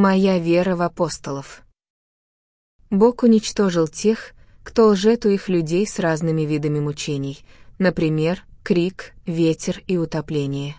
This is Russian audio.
Моя вера в апостолов. Бог уничтожил тех, кто лжет у их людей с разными видами мучений, например, крик, ветер и утопление.